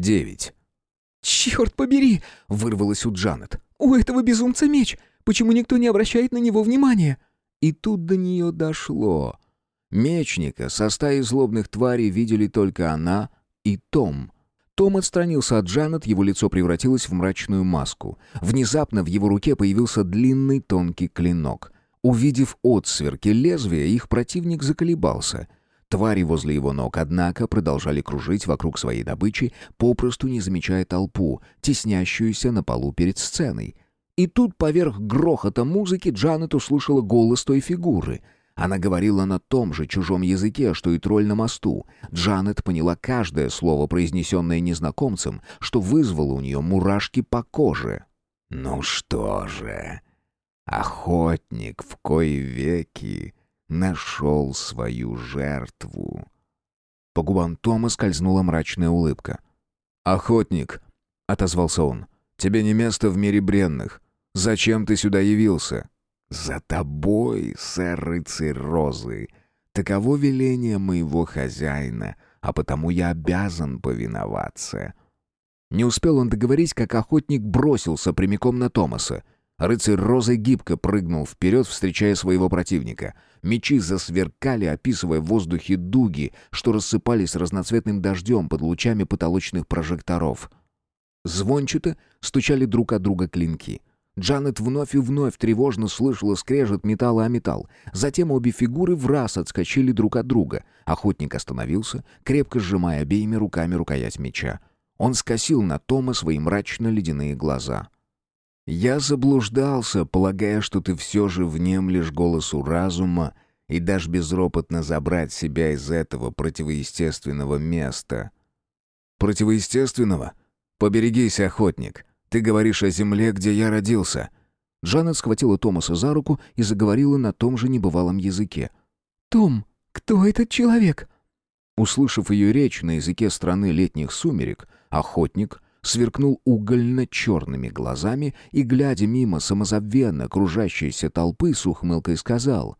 9. «Черт побери!» — вырвалось у Джанет. «У этого безумца меч! Почему никто не обращает на него внимания?» И тут до нее дошло. Мечника со стаей злобных тварей видели только она и Том. Том отстранился от Джанет, его лицо превратилось в мрачную маску. Внезапно в его руке появился длинный тонкий клинок. Увидев отсверки лезвия, их противник заколебался — Твари возле его ног, однако, продолжали кружить вокруг своей добычи, попросту не замечая толпу, теснящуюся на полу перед сценой. И тут, поверх грохота музыки, Джанет услышала голос той фигуры. Она говорила на том же чужом языке, что и тролль на мосту. Джанет поняла каждое слово, произнесенное незнакомцем, что вызвало у нее мурашки по коже. «Ну что же, охотник в кои веки...» нашел свою жертву. По губам Тома скользнула мрачная улыбка. «Охотник», — отозвался он, — «тебе не место в мире бренных. Зачем ты сюда явился?» «За тобой, сэр-рыцарь Розы. Таково веление моего хозяина, а потому я обязан повиноваться». Не успел он договорить, как охотник бросился прямиком на Томаса — Рыцарь розой гибко прыгнул вперед, встречая своего противника. Мечи засверкали, описывая в воздухе дуги, что рассыпались разноцветным дождем под лучами потолочных прожекторов. Звончато стучали друг от друга клинки. Джанет вновь и вновь тревожно слышала скрежет металла о металл. Затем обе фигуры в раз отскочили друг от друга. Охотник остановился, крепко сжимая обеими руками рукоять меча. Он скосил на Тома свои мрачно-ледяные глаза — я заблуждался, полагая, что ты все же внемлешь голосу разума и дашь безропотно забрать себя из этого противоестественного места. Противоестественного? Поберегись, охотник. Ты говоришь о земле, где я родился. Джанет схватила Томаса за руку и заговорила на том же небывалом языке. «Том, кто этот человек?» Услышав ее речь на языке страны летних сумерек, охотник сверкнул угольно-черными глазами и, глядя мимо самозабвенно кружащейся толпы, с ухмылкой сказал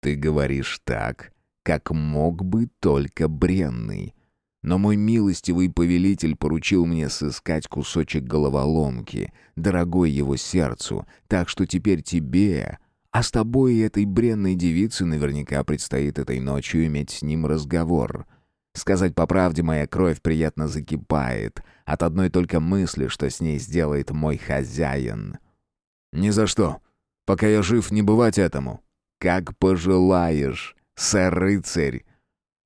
«Ты говоришь так, как мог бы только бренный. Но мой милостивый повелитель поручил мне сыскать кусочек головоломки, дорогой его сердцу, так что теперь тебе, а с тобой и этой бренной девице наверняка предстоит этой ночью иметь с ним разговор». Сказать по правде, моя кровь приятно закипает от одной только мысли, что с ней сделает мой хозяин. Ни за что. Пока я жив, не бывать этому. Как пожелаешь, сэр-рыцарь.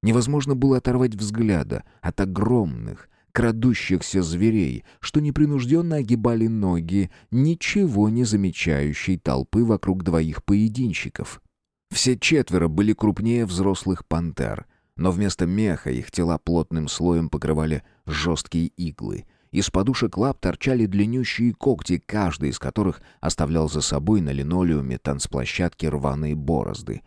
Невозможно было оторвать взгляда от огромных, крадущихся зверей, что непринужденно огибали ноги ничего не замечающей толпы вокруг двоих поединщиков. Все четверо были крупнее взрослых пантер — но вместо меха их тела плотным слоем покрывали жесткие иглы. Из подушек лап торчали длиннющие когти, каждый из которых оставлял за собой на линолеуме танцплощадки рваные борозды.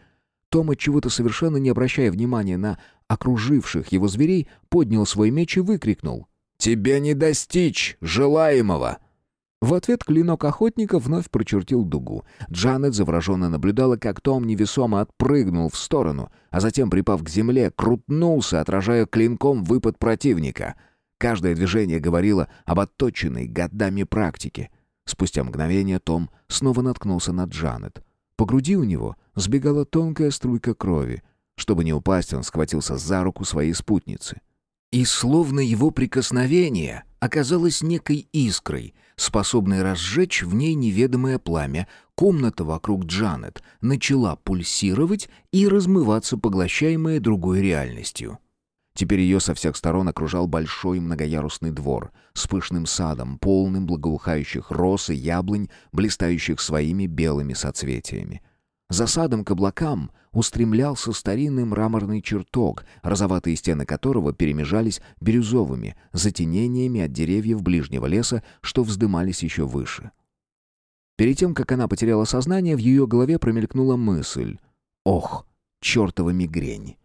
Том, от чего-то совершенно не обращая внимания на окруживших его зверей, поднял свой меч и выкрикнул «Тебе не достичь желаемого!» В ответ клинок охотника вновь прочертил дугу. Джанет завороженно наблюдала, как Том невесомо отпрыгнул в сторону, а затем, припав к земле, крутнулся, отражая клинком выпад противника. Каждое движение говорило об отточенной годами практике. Спустя мгновение Том снова наткнулся на Джанет. По груди у него сбегала тонкая струйка крови. Чтобы не упасть, он схватился за руку своей спутницы. И словно его прикосновение оказалось некой искрой, способной разжечь в ней неведомое пламя, комната вокруг Джанет начала пульсировать и размываться, поглощаемая другой реальностью. Теперь ее со всех сторон окружал большой многоярусный двор с пышным садом, полным благоухающих роз и яблонь, блистающих своими белыми соцветиями. За садом к облакам устремлялся старинный мраморный чертог, розоватые стены которого перемежались бирюзовыми затенениями от деревьев ближнего леса, что вздымались еще выше. Перед тем, как она потеряла сознание, в ее голове промелькнула мысль «Ох, чертова мигрень!».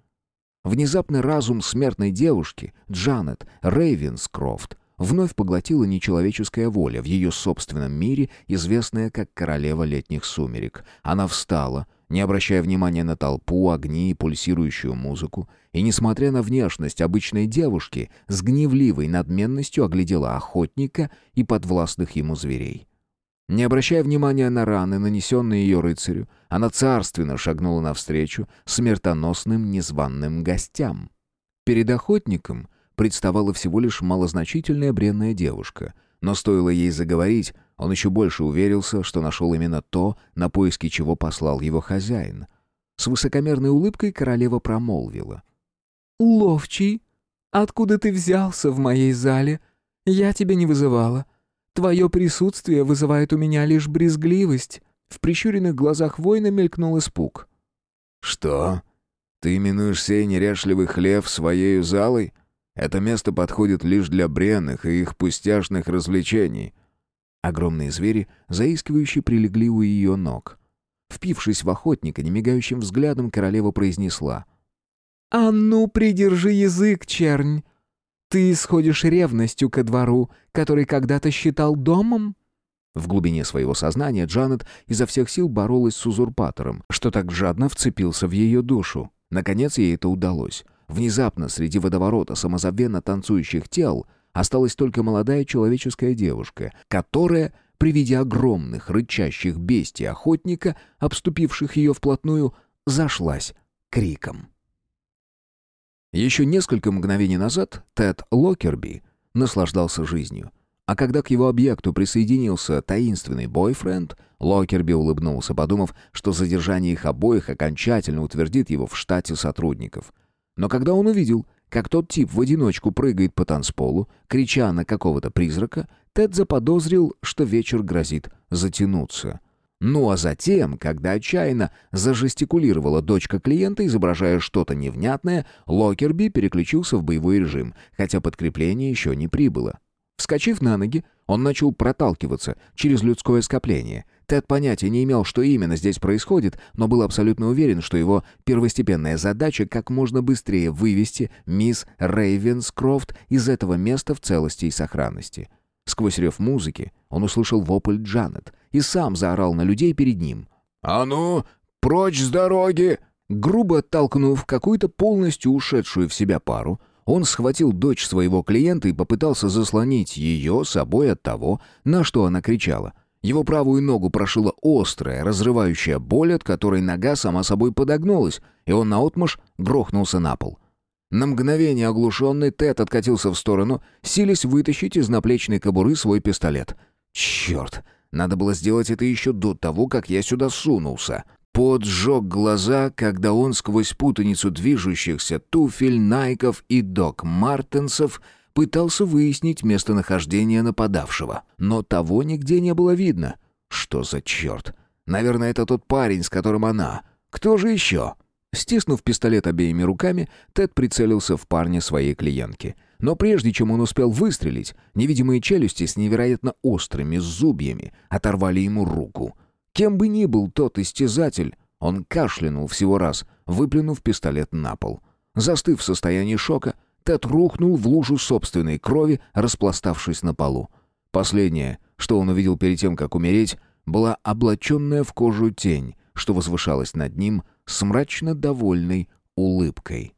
Внезапный разум смертной девушки, Джанет Рейвенскрофт, вновь поглотила нечеловеческая воля в ее собственном мире, известная как королева летних сумерек. Она встала, не обращая внимания на толпу, огни и пульсирующую музыку, и, несмотря на внешность обычной девушки, с гневливой надменностью оглядела охотника и подвластных ему зверей. Не обращая внимания на раны, нанесенные ее рыцарю, она царственно шагнула навстречу смертоносным незваным гостям. Перед охотником представала всего лишь малозначительная бренная девушка, но стоило ей заговорить, он еще больше уверился, что нашел именно то, на поиски чего послал его хозяин. С высокомерной улыбкой королева промолвила. «Ловчий, откуда ты взялся в моей зале? Я тебя не вызывала. Твое присутствие вызывает у меня лишь брезгливость». В прищуренных глазах воина мелькнул испуг. «Что? Ты именуешь сей неряшливый хлев своей залой? Это место подходит лишь для бренных и их пустяшных развлечений». Огромные звери, заискивающие, прилегли у ее ног. Впившись в охотника, немигающим взглядом королева произнесла. «А ну, придержи язык, чернь! Ты исходишь ревностью ко двору, который когда-то считал домом?» В глубине своего сознания Джанет изо всех сил боролась с узурпатором, что так жадно вцепился в ее душу. Наконец ей это удалось. Внезапно среди водоворота самозабвенно танцующих тел осталась только молодая человеческая девушка, которая, при виде огромных рычащих бестий охотника, обступивших ее вплотную, зашлась криком. Еще несколько мгновений назад Тед Локерби наслаждался жизнью. А когда к его объекту присоединился таинственный бойфренд, Локерби улыбнулся, подумав, что задержание их обоих окончательно утвердит его в штате сотрудников. Но когда он увидел, как тот тип в одиночку прыгает по танцполу, крича на какого-то призрака, Тед заподозрил, что вечер грозит затянуться. Ну а затем, когда отчаянно зажестикулировала дочка клиента, изображая что-то невнятное, Локерби переключился в боевой режим, хотя подкрепление еще не прибыло. Вскочив на ноги, он начал проталкиваться через людское скопление. Тед понятия не имел, что именно здесь происходит, но был абсолютно уверен, что его первостепенная задача как можно быстрее вывести мисс Рейвенскрофт из этого места в целости и сохранности. Сквозь рев музыки он услышал вопль Джанет и сам заорал на людей перед ним. «А ну, прочь с дороги!» Грубо оттолкнув какую-то полностью ушедшую в себя пару, он схватил дочь своего клиента и попытался заслонить ее собой от того, на что она кричала. Его правую ногу прошила острая, разрывающая боль, от которой нога сама собой подогнулась, и он наотмашь грохнулся на пол. На мгновение оглушенный Тед откатился в сторону, силясь вытащить из наплечной кобуры свой пистолет. «Черт! Надо было сделать это еще до того, как я сюда сунулся!» Пот сжег глаза, когда он сквозь путаницу движущихся туфель, найков и док Мартенсов пытался выяснить местонахождение нападавшего. Но того нигде не было видно. Что за черт? Наверное, это тот парень, с которым она. Кто же еще? Стиснув пистолет обеими руками, Тед прицелился в парня своей клиентки. Но прежде чем он успел выстрелить, невидимые челюсти с невероятно острыми зубьями оторвали ему руку — Кем бы ни был тот истязатель, он кашлянул всего раз, выплюнув пистолет на пол. Застыв в состоянии шока, Тед рухнул в лужу собственной крови, распластавшись на полу. Последнее, что он увидел перед тем, как умереть, была облаченная в кожу тень, что возвышалась над ним с мрачно довольной улыбкой.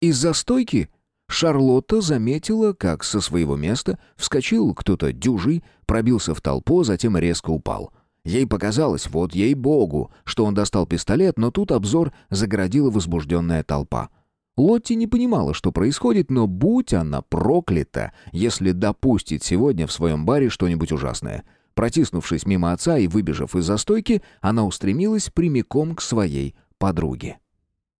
Из-за стойки Шарлотта заметила, как со своего места вскочил кто-то дюжий, пробился в толпу, затем резко упал. Ей показалось, вот ей-богу, что он достал пистолет, но тут обзор загородила возбужденная толпа. Лотти не понимала, что происходит, но будь она проклята, если допустит сегодня в своем баре что-нибудь ужасное. Протиснувшись мимо отца и выбежав из застойки, она устремилась прямиком к своей подруге.